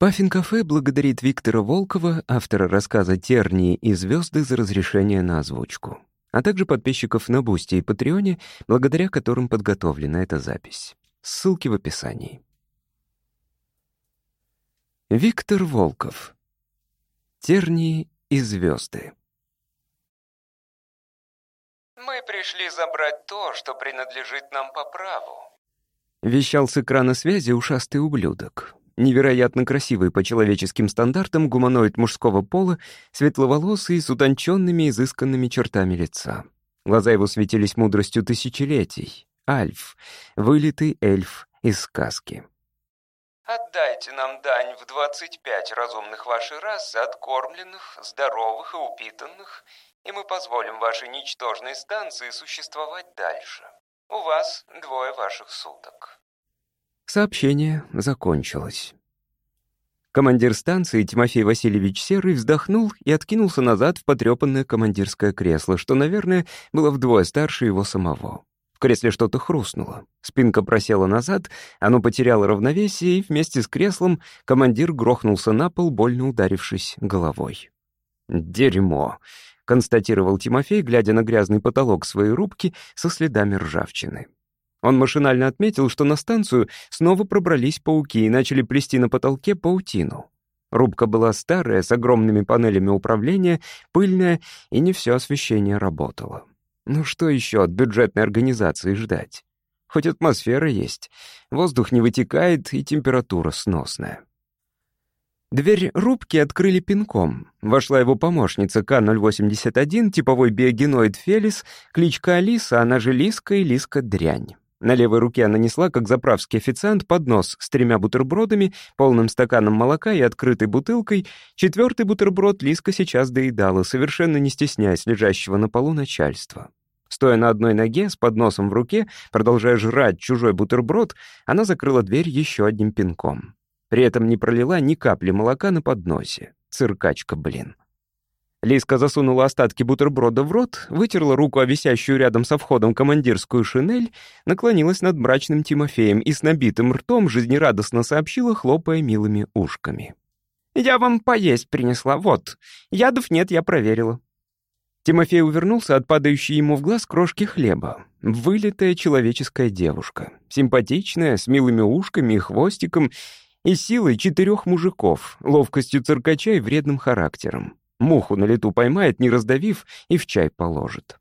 Паффин-кафе благодарит Виктора Волкова, автора рассказа «Тернии и звезды» за разрешение на озвучку, а также подписчиков на Бусти и Патреоне, благодаря которым подготовлена эта запись. Ссылки в описании. Виктор Волков. «Тернии и звезды». «Мы пришли забрать то, что принадлежит нам по праву», — вещал с экрана связи ушастый ублюдок. Невероятно красивый по человеческим стандартам гуманоид мужского пола, светловолосый, с утонченными, изысканными чертами лица. Глаза его светились мудростью тысячелетий. Альф, вылитый эльф из сказки. «Отдайте нам дань в двадцать пять разумных вашей расы, откормленных, здоровых и упитанных, и мы позволим вашей ничтожной станции существовать дальше. У вас двое ваших суток». Сообщение закончилось. Командир станции Тимофей Васильевич Серый вздохнул и откинулся назад в потрепанное командирское кресло, что, наверное, было вдвое старше его самого. В кресле что-то хрустнуло. Спинка просела назад, оно потеряло равновесие, и вместе с креслом командир грохнулся на пол, больно ударившись головой. «Дерьмо», — констатировал Тимофей, глядя на грязный потолок своей рубки со следами ржавчины. Он машинально отметил, что на станцию снова пробрались пауки и начали плести на потолке паутину. Рубка была старая, с огромными панелями управления, пыльная, и не все освещение работало. Ну что еще от бюджетной организации ждать? Хоть атмосфера есть, воздух не вытекает и температура сносная. Дверь рубки открыли пинком. Вошла его помощница К-081, типовой биогеноид Фелис, кличка Алиса, она же Лиска и Лиска Дрянь. На левой руке она несла, как заправский официант, поднос с тремя бутербродами, полным стаканом молока и открытой бутылкой. Четвертый бутерброд Лиска сейчас доедала, совершенно не стесняясь лежащего на полу начальства. Стоя на одной ноге, с подносом в руке, продолжая жрать чужой бутерброд, она закрыла дверь еще одним пинком. При этом не пролила ни капли молока на подносе. Циркачка, блин. Лиска засунула остатки бутерброда в рот, вытерла руку о висящую рядом со входом командирскую шинель, наклонилась над мрачным Тимофеем и с набитым ртом жизнерадостно сообщила, хлопая милыми ушками. «Я вам поесть принесла, вот. Ядов нет, я проверила». Тимофей увернулся от падающей ему в глаз крошки хлеба. Вылитая человеческая девушка. Симпатичная, с милыми ушками и хвостиком, и силой четырех мужиков, ловкостью циркача и вредным характером. Муху на лету поймает, не раздавив, и в чай положит.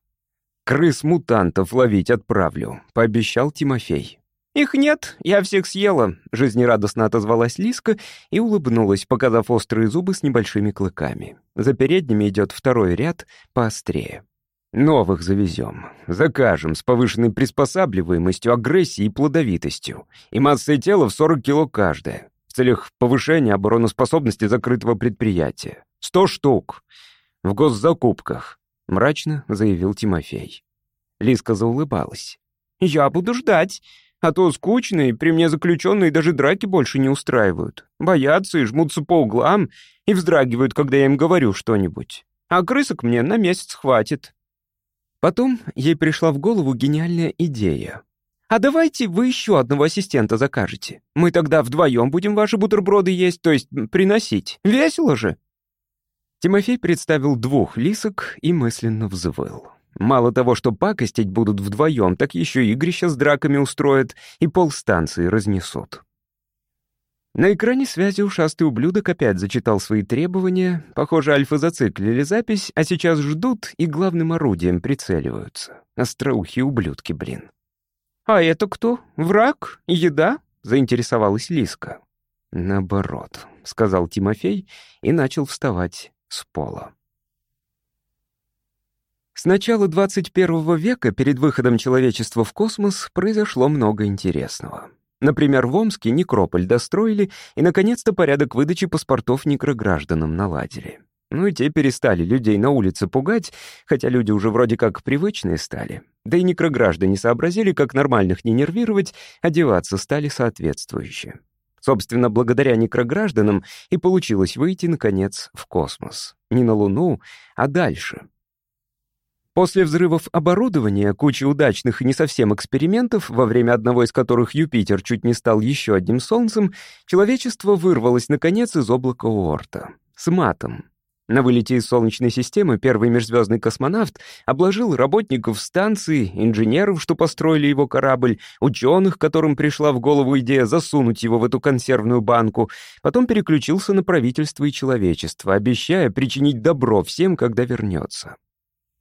«Крыс-мутантов ловить отправлю», — пообещал Тимофей. «Их нет, я всех съела», — жизнерадостно отозвалась Лиска и улыбнулась, показав острые зубы с небольшими клыками. За передними идет второй ряд, поострее. «Новых завезем. Закажем с повышенной приспосабливаемостью, агрессией и плодовитостью. И массой тела в 40 кило каждая. В целях повышения обороноспособности закрытого предприятия. Сто штук. В госзакупках», — мрачно заявил Тимофей. Лиска заулыбалась. «Я буду ждать. А то скучно, и при мне заключенные даже драки больше не устраивают. Боятся и жмутся по углам, и вздрагивают, когда я им говорю что-нибудь. А крысок мне на месяц хватит». Потом ей пришла в голову гениальная идея. «А давайте вы еще одного ассистента закажете. Мы тогда вдвоем будем ваши бутерброды есть, то есть приносить. Весело же!» Тимофей представил двух лисок и мысленно взвыл. Мало того, что пакостить будут вдвоем, так еще игрища с драками устроят и полстанции разнесут. На экране связи ушастый ублюдок опять зачитал свои требования. Похоже, альфа зациклили запись, а сейчас ждут и главным орудием прицеливаются. Остроухие ублюдки, блин. «А это кто? Враг? Еда?» — заинтересовалась Лиска. «Наоборот», — сказал Тимофей и начал вставать с пола. С начала 21 века перед выходом человечества в космос произошло много интересного. Например, в Омске некрополь достроили и, наконец-то, порядок выдачи паспортов некрогражданам наладили. Ну и те перестали людей на улице пугать, хотя люди уже вроде как привычные стали. Да и некрограждане сообразили, как нормальных не нервировать, одеваться стали соответствующе. Собственно, благодаря некрогражданам и получилось выйти, наконец, в космос. Не на Луну, а дальше. После взрывов оборудования, кучи удачных и не совсем экспериментов, во время одного из которых Юпитер чуть не стал еще одним Солнцем, человечество вырвалось, наконец, из облака Уорта. С матом. На вылете из Солнечной системы первый межзвездный космонавт обложил работников станции, инженеров, что построили его корабль, ученых, которым пришла в голову идея засунуть его в эту консервную банку, потом переключился на правительство и человечество, обещая причинить добро всем, когда вернется.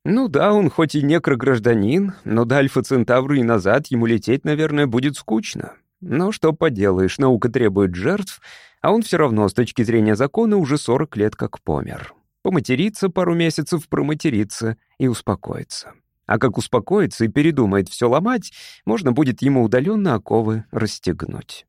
Ну да, он хоть и некрогражданин, но до Альфа-Центавра и назад ему лететь, наверное, будет скучно. Но что поделаешь, наука требует жертв, а он все равно с точки зрения закона уже 40 лет как помер. Поматериться пару месяцев, проматериться и успокоиться. А как успокоится и передумает все ломать, можно будет ему удаленно оковы расстегнуть.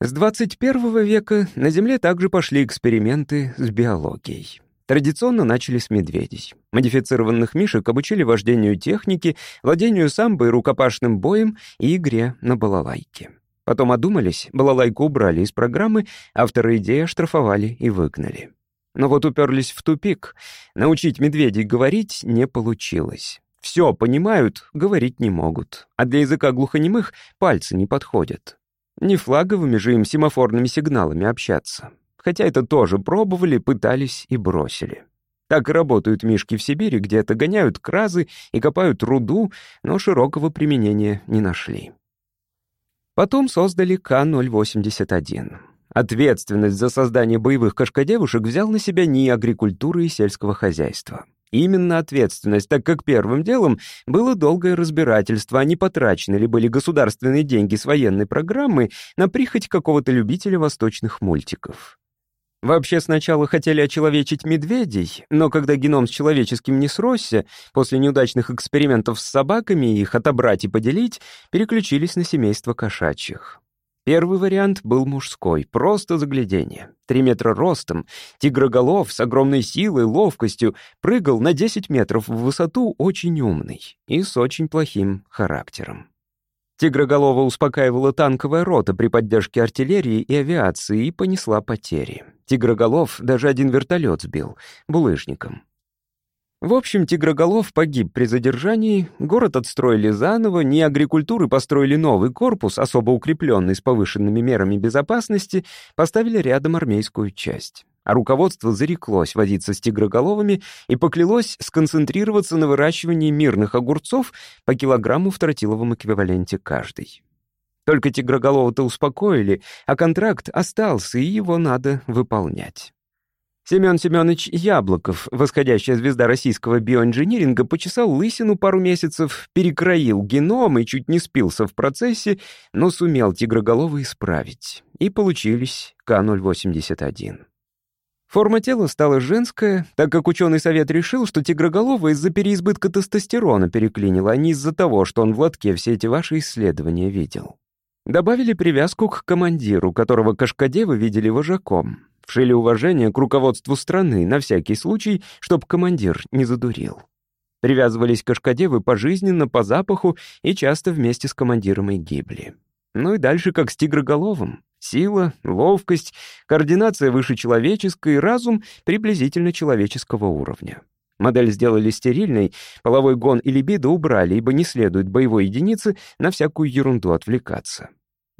С 21 века на Земле также пошли эксперименты с биологией. Традиционно начали с медведей. Модифицированных мишек обучили вождению техники, владению самбо и рукопашным боем и игре на балалайке. Потом одумались, балалайку убрали из программы, авторы идеи оштрафовали и выгнали. Но вот уперлись в тупик. Научить медведей говорить не получилось. Все понимают, говорить не могут. А для языка глухонемых пальцы не подходят. Не флаговыми же им семафорными сигналами общаться хотя это тоже пробовали, пытались и бросили. Так и работают мишки в Сибири, где это гоняют кразы и копают руду, но широкого применения не нашли. Потом создали К-081. Ответственность за создание боевых кошкодевушек взял на себя НИИ агрикультуры и сельского хозяйства. Именно ответственность, так как первым делом было долгое разбирательство, а не потрачены ли были государственные деньги с военной программы на прихоть какого-то любителя восточных мультиков. Вообще сначала хотели очеловечить медведей, но когда геном с человеческим не сросся, после неудачных экспериментов с собаками их отобрать и поделить, переключились на семейство кошачьих. Первый вариант был мужской, просто заглядение. Три метра ростом, тигроголов с огромной силой, ловкостью, прыгал на 10 метров в высоту, очень умный и с очень плохим характером. Тигроголова успокаивала танковая рота при поддержке артиллерии и авиации и понесла потери. Тигроголов даже один вертолет сбил, булыжником. В общем, Тигроголов погиб при задержании, город отстроили заново, не агрикультуры построили новый корпус, особо укрепленный с повышенными мерами безопасности, поставили рядом армейскую часть а руководство зареклось водиться с тигроголовыми и поклялось сконцентрироваться на выращивании мирных огурцов по килограмму в тротиловом эквиваленте каждый. Только тигроголова-то успокоили, а контракт остался, и его надо выполнять. Семен Семенович Яблоков, восходящая звезда российского биоинжиниринга, почесал лысину пару месяцев, перекроил геном и чуть не спился в процессе, но сумел тигроголовы исправить. И получились К-081. Форма тела стала женская, так как ученый совет решил, что тигроголова из-за переизбытка тестостерона переклинила, а не из-за того, что он в лотке все эти ваши исследования видел. Добавили привязку к командиру, которого Кашкадевы видели вожаком. Вшили уважение к руководству страны, на всякий случай, чтоб командир не задурил. Привязывались Кашкадевы пожизненно, по запаху и часто вместе с командиром и гибли. Ну и дальше как с тигроголовым. Сила, ловкость, координация выше человеческой, разум приблизительно человеческого уровня. Модель сделали стерильной, половой гон и либидо убрали, ибо не следует боевой единице на всякую ерунду отвлекаться.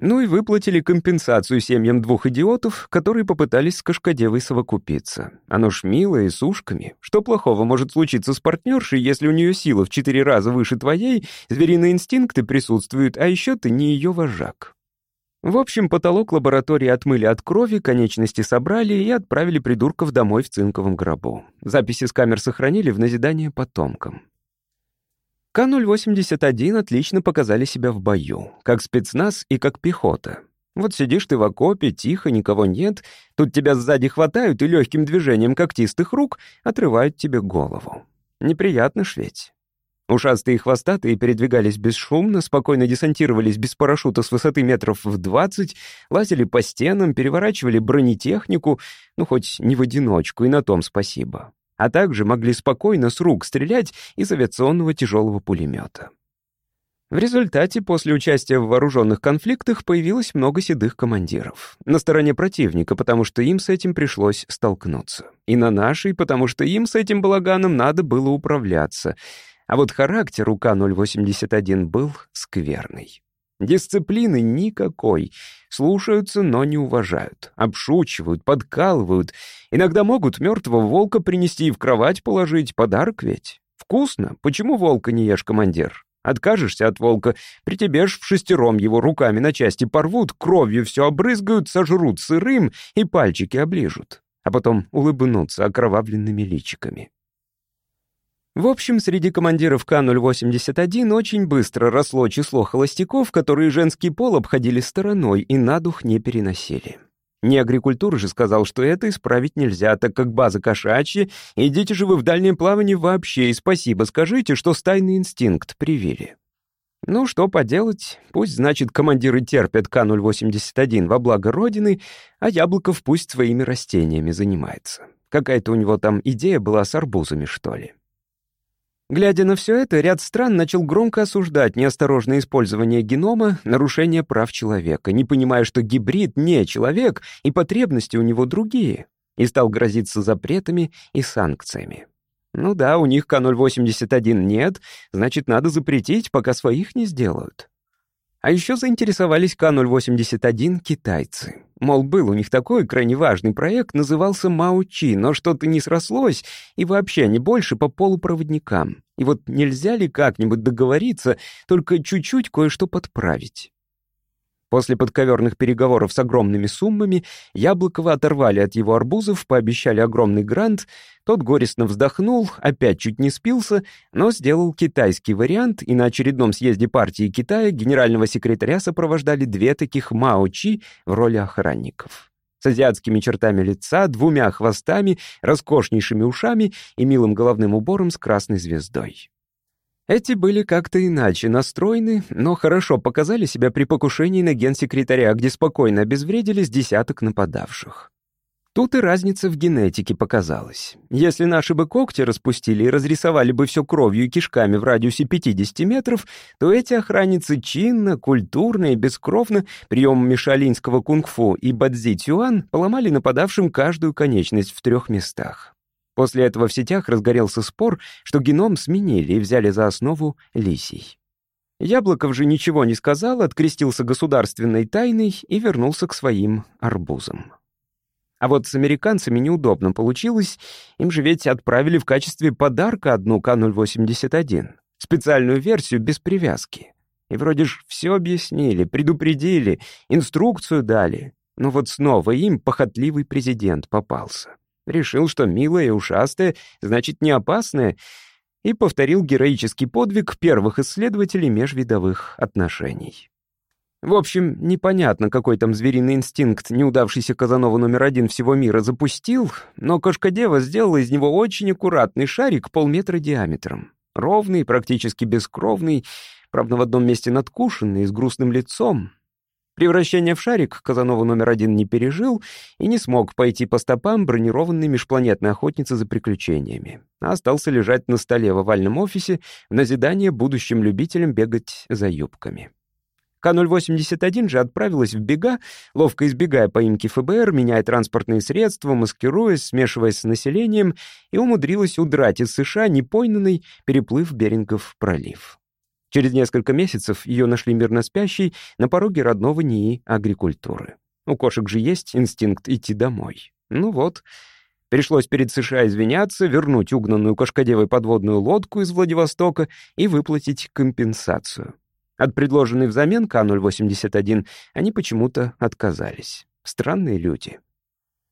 Ну и выплатили компенсацию семьям двух идиотов, которые попытались с Кашкадевой совокупиться. Оно ж милое и с ушками. Что плохого может случиться с партнершей, если у нее сила в четыре раза выше твоей, звериные инстинкты присутствуют, а еще ты не ее вожак? В общем, потолок лаборатории отмыли от крови, конечности собрали и отправили придурков домой в цинковом гробу. Записи с камер сохранили в назидание потомкам. К-081 отлично показали себя в бою, как спецназ и как пехота. Вот сидишь ты в окопе, тихо, никого нет, тут тебя сзади хватают и легким движением когтистых рук отрывают тебе голову. Неприятно ж ведь. Ушастые и хвостатые передвигались бесшумно, спокойно десантировались без парашюта с высоты метров в двадцать, лазили по стенам, переворачивали бронетехнику, ну, хоть не в одиночку, и на том спасибо. А также могли спокойно с рук стрелять из авиационного тяжелого пулемета. В результате, после участия в вооруженных конфликтах, появилось много седых командиров. На стороне противника, потому что им с этим пришлось столкнуться. И на нашей, потому что им с этим балаганом надо было управляться. А вот характер у К-081 был скверный. Дисциплины никакой. Слушаются, но не уважают. Обшучивают, подкалывают. Иногда могут мертвого волка принести и в кровать положить. Подарок ведь. Вкусно. Почему волка не ешь, командир? Откажешься от волка, при тебе ж в шестером его руками на части порвут, кровью все обрызгают, сожрут сырым и пальчики оближут, а потом улыбнутся окровавленными личиками. В общем, среди командиров К-081 очень быстро росло число холостяков, которые женский пол обходили стороной и на дух не переносили. Не агрикультура же сказал, что это исправить нельзя, так как база кошачья, идите же вы в дальнее плавание вообще, и спасибо скажите, что стайный инстинкт привили. Ну, что поделать, пусть, значит, командиры терпят К-081 во благо Родины, а Яблоков пусть своими растениями занимается. Какая-то у него там идея была с арбузами, что ли. Глядя на все это, ряд стран начал громко осуждать неосторожное использование генома, нарушение прав человека, не понимая, что гибрид не человек и потребности у него другие, и стал грозиться запретами и санкциями. Ну да, у них К-081 нет, значит, надо запретить, пока своих не сделают. А еще заинтересовались К-081 китайцы. Мол, был у них такой крайне важный проект, назывался Маучи, но что-то не срослось, и вообще не больше по полупроводникам. И вот нельзя ли как-нибудь договориться, только чуть-чуть кое-что подправить? После подковерных переговоров с огромными суммами Яблокова оторвали от его арбузов, пообещали огромный грант. Тот горестно вздохнул, опять чуть не спился, но сделал китайский вариант, и на очередном съезде партии Китая генерального секретаря сопровождали две таких Мао-Чи в роли охранников. С азиатскими чертами лица, двумя хвостами, роскошнейшими ушами и милым головным убором с красной звездой. Эти были как-то иначе настроены, но хорошо показали себя при покушении на генсекретаря, где спокойно обезвредились десяток нападавших. Тут и разница в генетике показалась. Если наши бы когти распустили и разрисовали бы все кровью и кишками в радиусе 50 метров, то эти охранницы чинно, культурно и бескровно приемом мишалинского кунг-фу и бадзи цюан поломали нападавшим каждую конечность в трех местах. После этого в сетях разгорелся спор, что геном сменили и взяли за основу лисий. Яблоков же ничего не сказал, открестился государственной тайной и вернулся к своим арбузам. А вот с американцами неудобно получилось, им же ведь отправили в качестве подарка одну К-081, специальную версию без привязки. И вроде ж все объяснили, предупредили, инструкцию дали. Но вот снова им похотливый президент попался. Решил, что милая и ушастая, значит, не опасная, и повторил героический подвиг первых исследователей межвидовых отношений. В общем, непонятно, какой там звериный инстинкт неудавшийся Казанова номер один всего мира запустил, но кошка-дева сделала из него очень аккуратный шарик полметра диаметром. Ровный, практически бескровный, правда, в одном месте надкушенный, с грустным лицом, Превращение в шарик Казанова номер один не пережил и не смог пойти по стопам бронированной межпланетной охотницы за приключениями, а остался лежать на столе в овальном офисе в назидание будущим любителям бегать за юбками. К-081 же отправилась в бега, ловко избегая поимки ФБР, меняя транспортные средства, маскируясь, смешиваясь с населением, и умудрилась удрать из США непойнанной, переплыв Берингов пролив. Через несколько месяцев ее нашли мирно спящей на пороге родного НИИ агрикультуры. У кошек же есть инстинкт идти домой. Ну вот, пришлось перед США извиняться, вернуть угнанную кошкодевой подводную лодку из Владивостока и выплатить компенсацию. От предложенной взамен К-081 они почему-то отказались. Странные люди.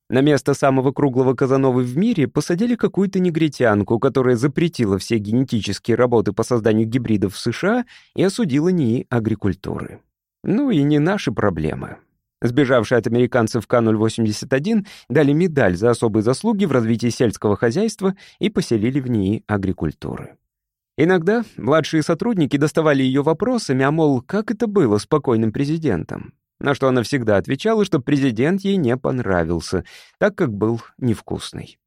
На место самого круглого Казановы в мире посадили какую-то негритянку, которая запретила все генетические работы по созданию гибридов в США и осудила НИИ агрикультуры. Ну и не наши проблемы. Сбежавшие от американцев К-081 дали медаль за особые заслуги в развитии сельского хозяйства и поселили в НИИ агрикультуры. Иногда младшие сотрудники доставали ее вопросами, а мол, как это было с покойным президентом? На что она всегда отвечала, что президент ей не понравился, так как был невкусный.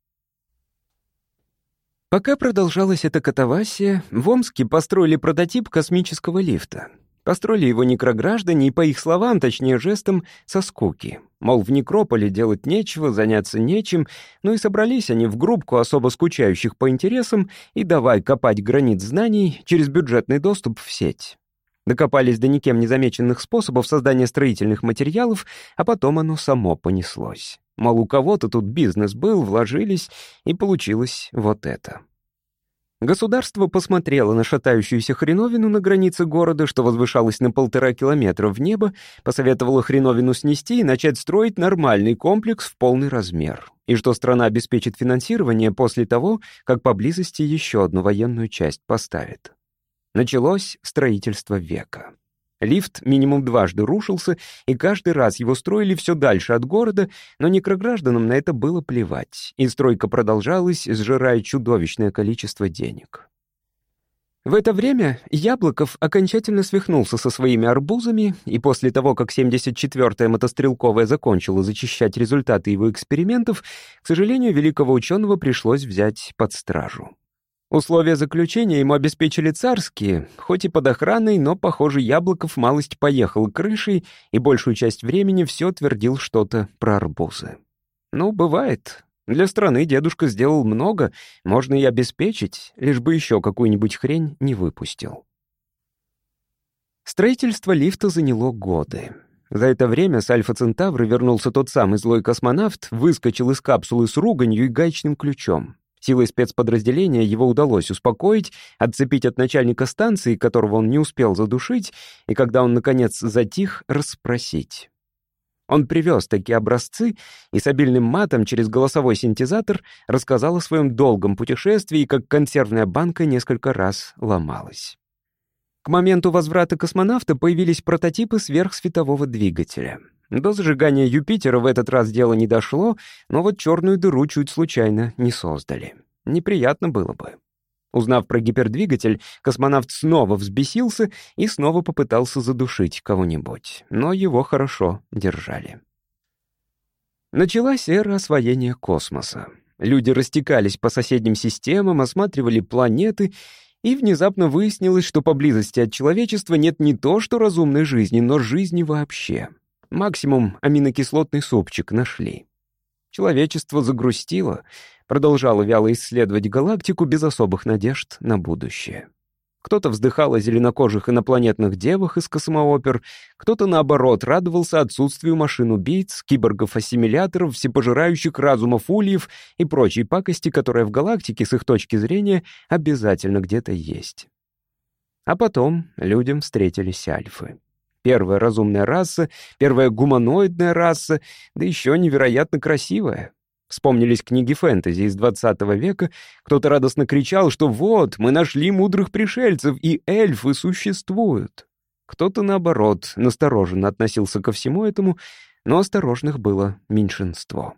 Пока продолжалась эта катавасия, в Омске построили прототип космического лифта. Построили его некрограждане и, по их словам, точнее жестом, со скуки. Мол, в некрополе делать нечего, заняться нечем, ну и собрались они в группку особо скучающих по интересам и давай копать гранит знаний через бюджетный доступ в сеть. Докопались до никем незамеченных способов создания строительных материалов, а потом оно само понеслось. Мол, у кого-то тут бизнес был, вложились, и получилось вот это. Государство посмотрело на шатающуюся хреновину на границе города, что возвышалось на полтора километра в небо, посоветовало хреновину снести и начать строить нормальный комплекс в полный размер, и что страна обеспечит финансирование после того, как поблизости еще одну военную часть поставит. Началось строительство века. Лифт минимум дважды рушился, и каждый раз его строили все дальше от города, но некрогражданам на это было плевать, и стройка продолжалась, сжирая чудовищное количество денег. В это время Яблоков окончательно свихнулся со своими арбузами, и после того, как 74-я мотострелковая закончила зачищать результаты его экспериментов, к сожалению, великого ученого пришлось взять под стражу. Условия заключения ему обеспечили царские, хоть и под охраной, но, похоже, Яблоков малость поехал крышей и большую часть времени все твердил что-то про арбузы. Ну, бывает. Для страны дедушка сделал много, можно и обеспечить, лишь бы еще какую-нибудь хрень не выпустил. Строительство лифта заняло годы. За это время с Альфа Центавра вернулся тот самый злой космонавт, выскочил из капсулы с руганью и гаечным ключом. Силой спецподразделения его удалось успокоить, отцепить от начальника станции, которого он не успел задушить, и когда он, наконец, затих, расспросить. Он привез такие образцы и с обильным матом через голосовой синтезатор рассказал о своем долгом путешествии, как консервная банка несколько раз ломалась. К моменту возврата космонавта появились прототипы сверхсветового двигателя — до зажигания Юпитера в этот раз дело не дошло, но вот черную дыру чуть случайно не создали. Неприятно было бы. Узнав про гипердвигатель, космонавт снова взбесился и снова попытался задушить кого-нибудь, но его хорошо держали. Началась эра освоения космоса. Люди растекались по соседним системам, осматривали планеты, и внезапно выяснилось, что поблизости от человечества нет не то что разумной жизни, но жизни вообще. Максимум аминокислотный супчик нашли. Человечество загрустило, продолжало вяло исследовать галактику без особых надежд на будущее. Кто-то вздыхал о зеленокожих инопланетных девах из космоопер, кто-то, наоборот, радовался отсутствию машин-убийц, киборгов-ассимиляторов, всепожирающих разумов ульев и прочей пакости, которая в галактике, с их точки зрения, обязательно где-то есть. А потом людям встретились альфы. Первая разумная раса, первая гуманоидная раса, да еще невероятно красивая. Вспомнились книги фэнтези из 20 века. Кто-то радостно кричал, что вот, мы нашли мудрых пришельцев, и эльфы существуют. Кто-то, наоборот, настороженно относился ко всему этому, но осторожных было меньшинство.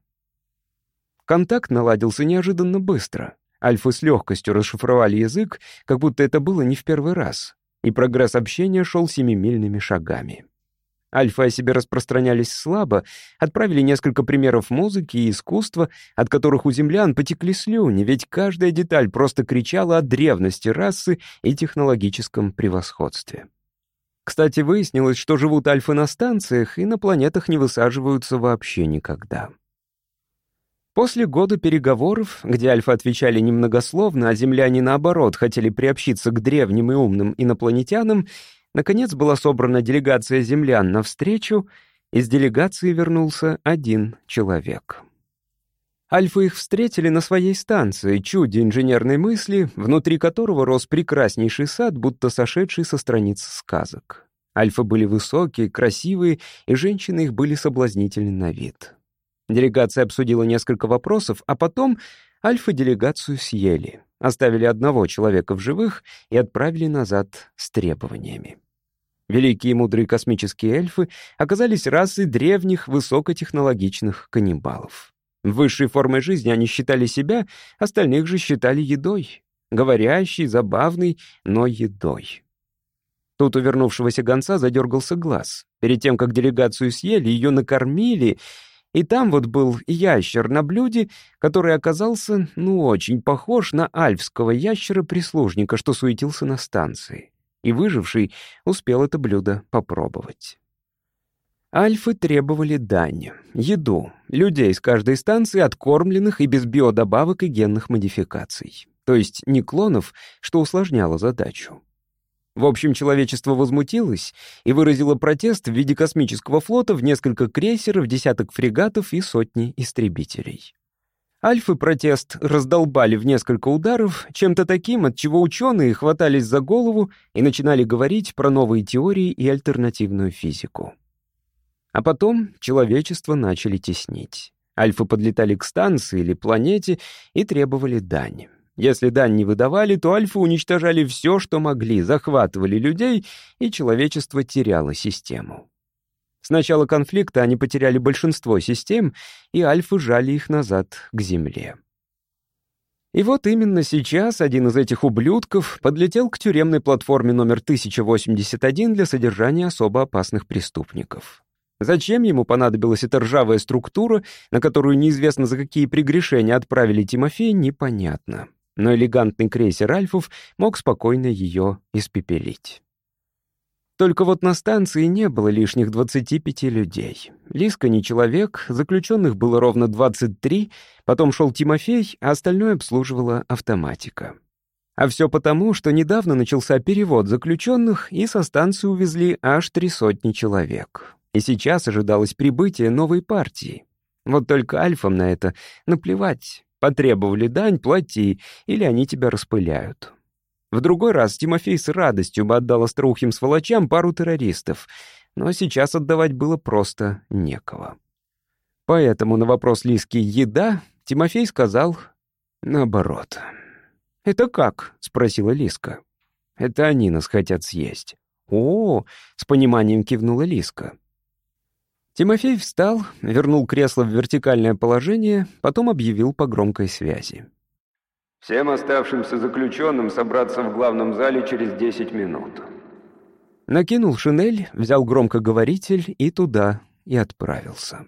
Контакт наладился неожиданно быстро. Альфы с легкостью расшифровали язык, как будто это было не в первый раз и прогресс общения шел семимильными шагами. Альфа о себе распространялись слабо, отправили несколько примеров музыки и искусства, от которых у землян потекли слюни, ведь каждая деталь просто кричала о древности расы и технологическом превосходстве. Кстати, выяснилось, что живут альфы на станциях и на планетах не высаживаются вообще никогда. После года переговоров, где альфа отвечали немногословно, а земляне, наоборот, хотели приобщиться к древним и умным инопланетянам, наконец была собрана делегация землян на встречу, из делегации вернулся один человек. Альфы их встретили на своей станции, чуде инженерной мысли, внутри которого рос прекраснейший сад, будто сошедший со страниц сказок. Альфы были высокие, красивые, и женщины их были соблазнительны на вид. Делегация обсудила несколько вопросов, а потом альфа-делегацию съели, оставили одного человека в живых и отправили назад с требованиями. Великие и мудрые космические эльфы оказались расой древних высокотехнологичных каннибалов. Высшей формой жизни они считали себя, остальных же считали едой. Говорящей, забавной, но едой. Тут у вернувшегося гонца задергался глаз. Перед тем, как делегацию съели, ее накормили — И там вот был ящер на блюде, который оказался, ну, очень похож на альфского ящера-прислужника, что суетился на станции. И выживший успел это блюдо попробовать. Альфы требовали дань, еду, людей с каждой станции, откормленных и без биодобавок и генных модификаций. То есть не клонов, что усложняло задачу. В общем, человечество возмутилось и выразило протест в виде космического флота в несколько крейсеров, десяток фрегатов и сотни истребителей. Альфы протест раздолбали в несколько ударов, чем-то таким, от чего ученые хватались за голову и начинали говорить про новые теории и альтернативную физику. А потом человечество начали теснить. Альфы подлетали к станции или планете и требовали дань. Если дань не выдавали, то альфы уничтожали все, что могли, захватывали людей, и человечество теряло систему. С начала конфликта они потеряли большинство систем, и альфы жали их назад к Земле. И вот именно сейчас один из этих ублюдков подлетел к тюремной платформе номер 1081 для содержания особо опасных преступников. Зачем ему понадобилась эта ржавая структура, на которую неизвестно за какие прегрешения отправили Тимофея, непонятно. Но элегантный крейсер Альфов мог спокойно ее испепелить. Только вот на станции не было лишних 25 людей. Лиска не человек, заключенных было ровно 23, потом шел Тимофей, а остальное обслуживала автоматика. А все потому, что недавно начался перевод заключенных, и со станции увезли аж три сотни человек. И сейчас ожидалось прибытие новой партии. Вот только альфам на это наплевать. Потребовали дань, плати, или они тебя распыляют. В другой раз Тимофей с радостью бы отдал остроухим сволочам пару террористов, но сейчас отдавать было просто некого. Поэтому на вопрос Лиски «еда» Тимофей сказал наоборот. «Это как?» — спросила Лиска. «Это они нас хотят съесть». «О!» — с пониманием кивнула Лиска. Тимофей встал, вернул кресло в вертикальное положение, потом объявил по громкой связи. «Всем оставшимся заключенным собраться в главном зале через 10 минут». Накинул шинель, взял громкоговоритель и туда, и отправился.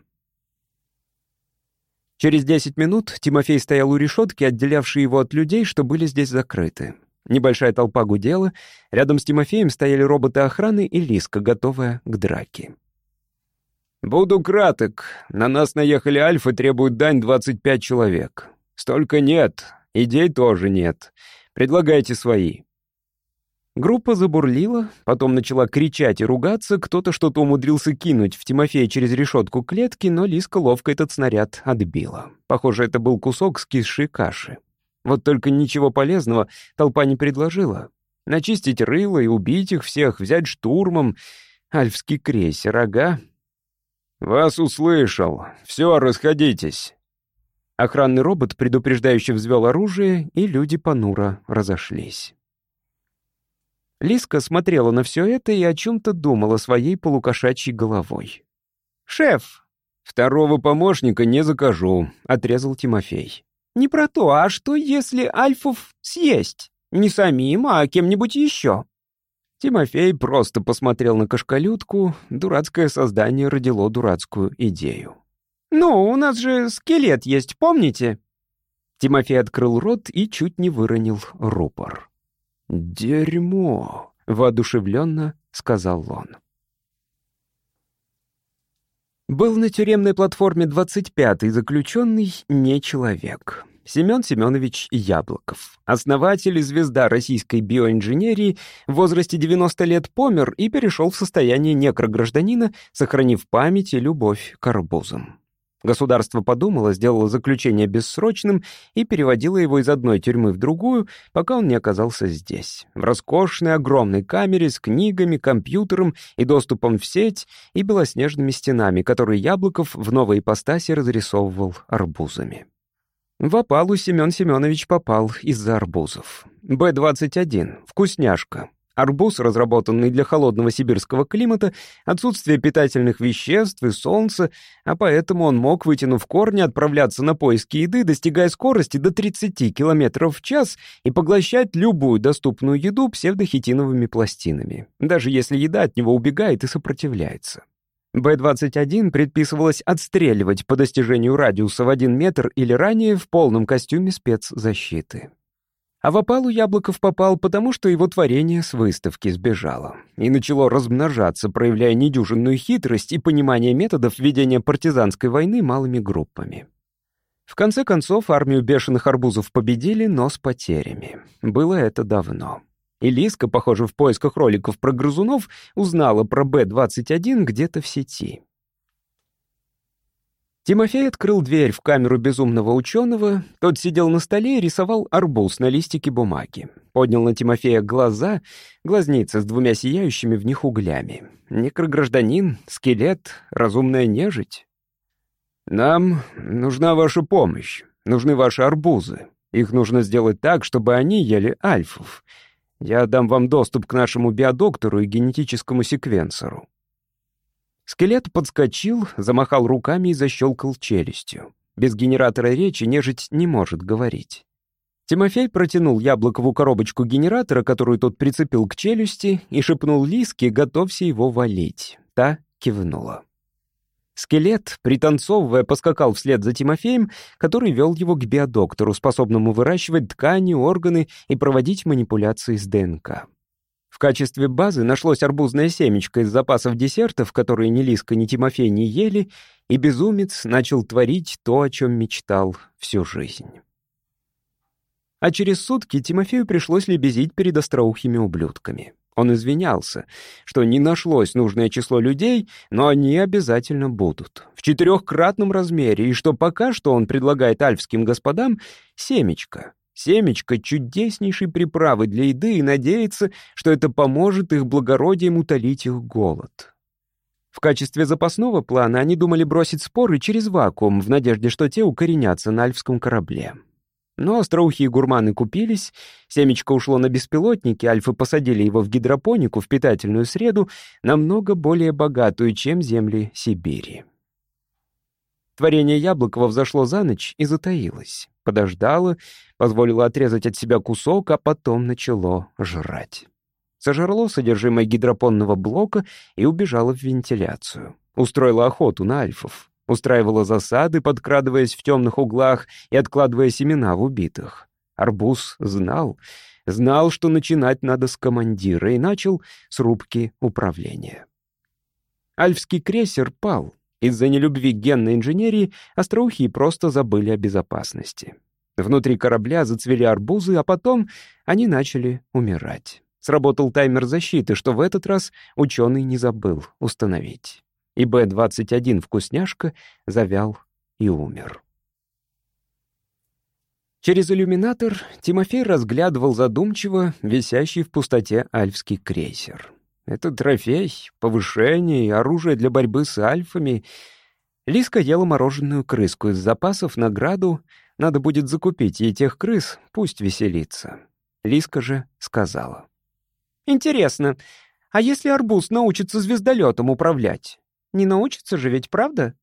Через 10 минут Тимофей стоял у решетки, отделявшей его от людей, что были здесь закрыты. Небольшая толпа гудела, рядом с Тимофеем стояли роботы охраны и Лиска, готовая к драке. «Буду краток. На нас наехали альфы, требуют дань 25 человек. Столько нет. Идей тоже нет. Предлагайте свои». Группа забурлила, потом начала кричать и ругаться, кто-то что-то умудрился кинуть в Тимофея через решетку клетки, но Лиска ловко этот снаряд отбила. Похоже, это был кусок скисшей каши. Вот только ничего полезного толпа не предложила. Начистить рыло и убить их всех, взять штурмом. Альфский крейсер, ага, «Вас услышал. Все, расходитесь». Охранный робот предупреждающе взвел оружие, и люди понуро разошлись. Лиска смотрела на все это и о чем-то думала своей полукошачьей головой. «Шеф!» «Второго помощника не закажу», — отрезал Тимофей. «Не про то, а что, если альфов съесть? Не самим, а кем-нибудь еще?» Тимофей просто посмотрел на кошкалютку, дурацкое создание родило дурацкую идею. «Ну, у нас же скелет есть, помните?» Тимофей открыл рот и чуть не выронил рупор. «Дерьмо!» — воодушевленно сказал он. Был на тюремной платформе 25-й заключенный не человек. Семен Семенович Яблоков, основатель и звезда российской биоинженерии, в возрасте 90 лет помер и перешел в состояние некрогражданина, сохранив память и любовь к арбузам. Государство подумало, сделало заключение бессрочным и переводило его из одной тюрьмы в другую, пока он не оказался здесь, в роскошной огромной камере с книгами, компьютером и доступом в сеть и белоснежными стенами, которые Яблоков в новой ипостаси разрисовывал арбузами. В опалу Семен Семенович попал из-за арбузов. Б-21. Вкусняшка. Арбуз, разработанный для холодного сибирского климата, отсутствие питательных веществ и солнца, а поэтому он мог, вытянув корни, отправляться на поиски еды, достигая скорости до 30 км в час и поглощать любую доступную еду псевдохитиновыми пластинами, даже если еда от него убегает и сопротивляется. Б-21 предписывалось отстреливать по достижению радиуса в один метр или ранее в полном костюме спецзащиты. А в опалу Яблоков попал, потому что его творение с выставки сбежало и начало размножаться, проявляя недюжинную хитрость и понимание методов ведения партизанской войны малыми группами. В конце концов, армию бешеных арбузов победили, но с потерями. Было это давно. И Лиска, похоже, в поисках роликов про грызунов, узнала про Б-21 где-то в сети. Тимофей открыл дверь в камеру безумного ученого. Тот сидел на столе и рисовал арбуз на листике бумаги. Поднял на Тимофея глаза, глазницы с двумя сияющими в них углями. Некрогражданин, скелет, разумная нежить. «Нам нужна ваша помощь, нужны ваши арбузы. Их нужно сделать так, чтобы они ели альфов. Я дам вам доступ к нашему биодоктору и генетическому секвенсору». Скелет подскочил, замахал руками и защелкал челюстью. Без генератора речи нежить не может говорить. Тимофей протянул Яблокову коробочку генератора, которую тот прицепил к челюсти, и шепнул Лиске, готовься его валить. Та кивнула. Скелет, пританцовывая, поскакал вслед за Тимофеем, который вел его к биодоктору, способному выращивать ткани, органы и проводить манипуляции с ДНК. В качестве базы нашлось арбузное семечко из запасов десертов, которые ни Лиска, ни Тимофей не ели, и безумец начал творить то, о чем мечтал всю жизнь. А через сутки Тимофею пришлось лебезить перед остроухими ублюдками. Он извинялся, что не нашлось нужное число людей, но они обязательно будут. В четырехкратном размере, и что пока что он предлагает альфским господам семечко. Семечко чудеснейшей приправы для еды и надеется, что это поможет их благородием утолить их голод. В качестве запасного плана они думали бросить споры через вакуум, в надежде, что те укоренятся на альфском корабле. Но остроухие гурманы купились, семечко ушло на беспилотники, альфы посадили его в гидропонику, в питательную среду, намного более богатую, чем земли Сибири. Творение Яблокова взошло за ночь и затаилось. Подождало, позволило отрезать от себя кусок, а потом начало жрать. Сожрало содержимое гидропонного блока и убежало в вентиляцию. Устроило охоту на альфов устраивала засады, подкрадываясь в темных углах и откладывая семена в убитых. Арбуз знал, знал, что начинать надо с командира, и начал с рубки управления. Альфский крейсер пал. Из-за нелюбви генной инженерии остроухие просто забыли о безопасности. Внутри корабля зацвели арбузы, а потом они начали умирать. Сработал таймер защиты, что в этот раз ученый не забыл установить и Б-21 «Вкусняшка» завял и умер. Через иллюминатор Тимофей разглядывал задумчиво висящий в пустоте альфский крейсер. Это трофей, повышение и оружие для борьбы с альфами. Лиска ела мороженую крыску из запасов, награду надо будет закупить, и тех крыс пусть веселится. Лиска же сказала. «Интересно, а если арбуз научится звездолетом управлять? Не научится же ведь, правда?